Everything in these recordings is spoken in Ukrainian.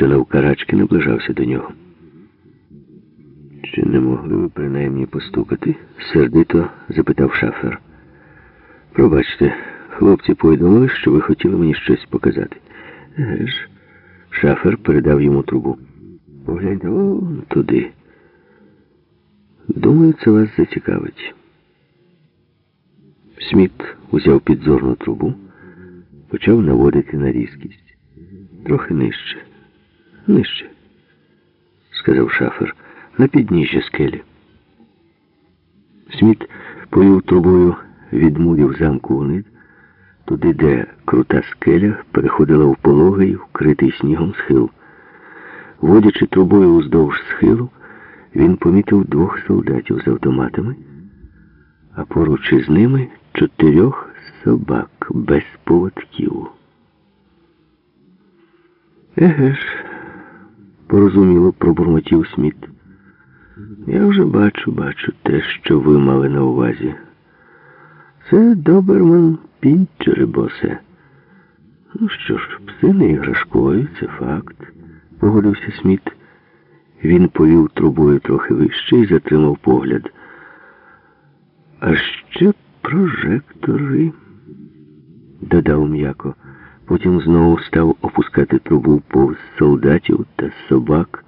що навкарачки наближався до нього. Чи не могли ви принаймні постукати? сердито запитав шафер. Пробачте, хлопці повідомили, що ви хотіли мені щось показати. Еге ж, шафер передав йому трубу. Погляньте, о, туди. Думаю, це вас зацікавить. Сміт узяв підзорну трубу, почав наводити на різкість. Трохи нижче. Нижче, сказав шафер, на підніжжя скелі. Сміт повів трубою від мурів замку униз, туди, де крута скеля переходила в пологий, вкритий снігом схил. Водячи трубою уздовж схилу, він помітив двох солдатів з автоматами, а поруч із ними чотирьох собак без поводків. Еге ж, порозуміло пробурмотів Сміт. Я вже бачу, бачу те, що ви мали на увазі. Це доберман пінчери, босе. Ну що ж, пси не іграшкові, це факт, погодився Сміт. Він повів трубою трохи вище і затримав погляд. А ще прожектори, додав м'яко. Потім знову став опускати трубу повз солдатів та собак,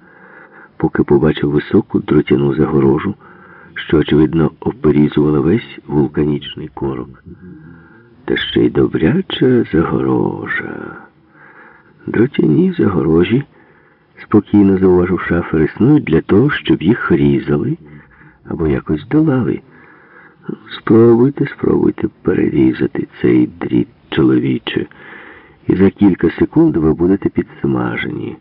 поки побачив високу дротяну загорожу, що, очевидно, оперізувала весь вулканічний корок. Та ще й добряча загорожа. Дротяні загорожі, спокійно зауважив шафер, існують для того, щоб їх різали або якось долали. Спробуйте, спробуйте перерізати цей дріт чоловіче і за кілька секунд ви будете підсмажені.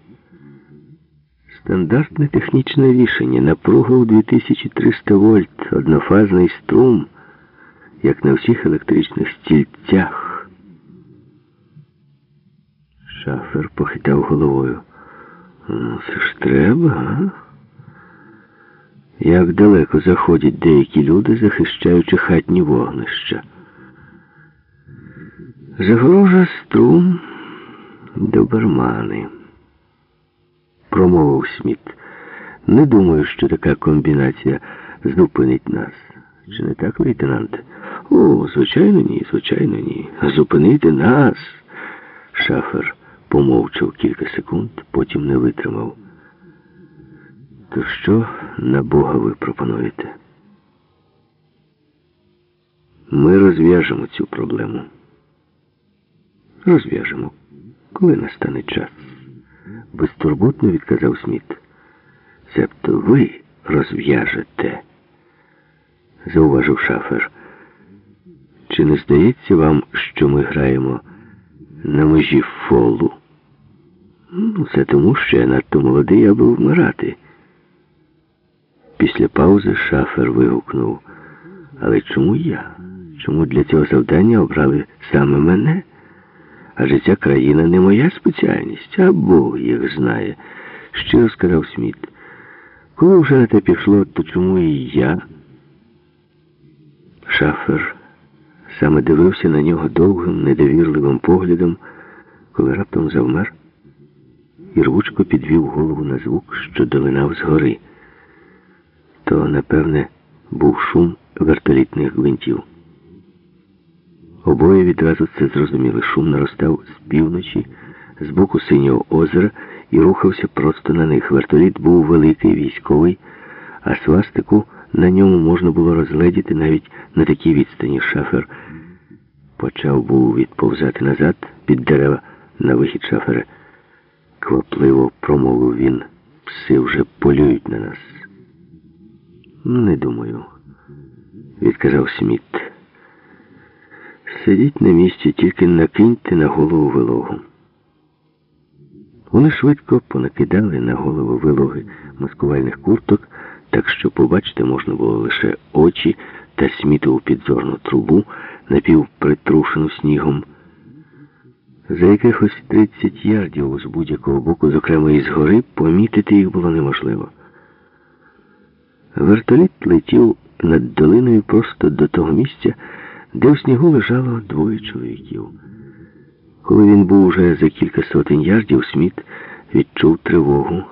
Стандартне технічне рішення. Напруга у 2300 вольт, однофазний струм, як на всіх електричних стільцях. Шафер похитав головою. Ну, це ж треба, а? Як далеко заходять деякі люди, захищаючи хатні вогнища. Загрожа струм добермани, промовив Сміт. Не думаю, що така комбінація зупинить нас. Чи не так, лейтенант? О, звичайно, ні, звичайно, ні. Зупинити нас. Шафер помовчав кілька секунд, потім не витримав. То що на Бога ви пропонуєте? Ми розв'яжемо цю проблему. Розв'яжемо, коли настане час. Безтурботно відказав Сміт. Себто ви розв'яжете, зауважив шафер. Чи не здається вам, що ми граємо на межі фолу? Ну, це тому, що я надто молодий, аби вмирати. Після паузи шафер вигукнув. Але чому я? Чому для цього завдання обрали саме мене? Адже ця країна не моя спеціальність, а Бог їх знає, щиро сказав Сміт. Коли вже на те пішло, то чому і я? Шафер саме дивився на нього довгим, недовірливим поглядом, коли раптом завмер і рвучко підвів голову на звук, що долинав згори. То, напевне, був шум вертолітних гвинтів. Обоє відразу це зрозуміли. Шум наростав з півночі, з боку синього озера і рухався просто на них. Вертоліт був великий, військовий, а свастику на ньому можна було розгледіти навіть на такій відстані. Шафер почав був відповзати назад під дерева на вихід шафера. Квапливо промовив він. Пси вже полюють на нас. Не думаю, відказав Сміт. Сидіть на місці, тільки накиньте на голову вилогу. Вони швидко понакидали на голову вилоги маскувальних курток, так що побачити можна було лише очі та смітову підзорну трубу, напівпритрушену снігом. За якихось 30 ярдів з будь-якого боку, зокрема із гори, помітити їх було неможливо. Вертоліт летів над долиною просто до того місця, де у снігу лежало двоє чоловіків. Коли він був уже за кілька сотень ярдів, Сміт відчув тривогу.